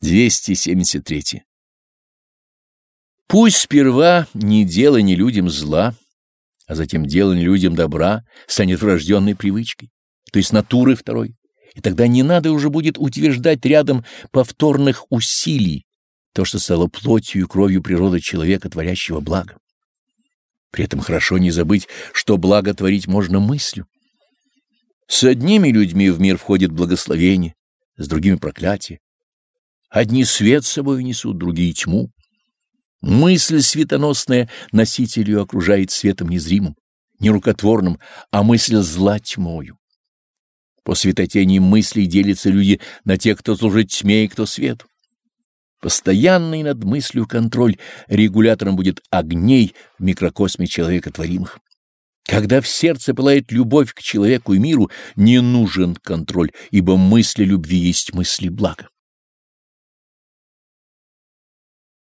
273. Пусть сперва не делание людям зла, а затем делание людям добра станет врожденной привычкой, то есть натуры второй, и тогда не надо уже будет утверждать рядом повторных усилий то, что стало плотью и кровью природы человека, творящего благо. При этом хорошо не забыть, что благо творить можно мыслью. С одними людьми в мир входит благословение, с другими проклятие. Одни свет с собой несут, другие тьму. Мысль светоносная носителю окружает светом незримым, нерукотворным, а мысль зла тьмою. По светотени мыслей делятся люди на тех, кто служит тьме и кто свету. Постоянный над мыслью контроль регулятором будет огней в микрокосме человека творимых. Когда в сердце пылает любовь к человеку и миру, не нужен контроль, ибо мысли любви есть мысли блага.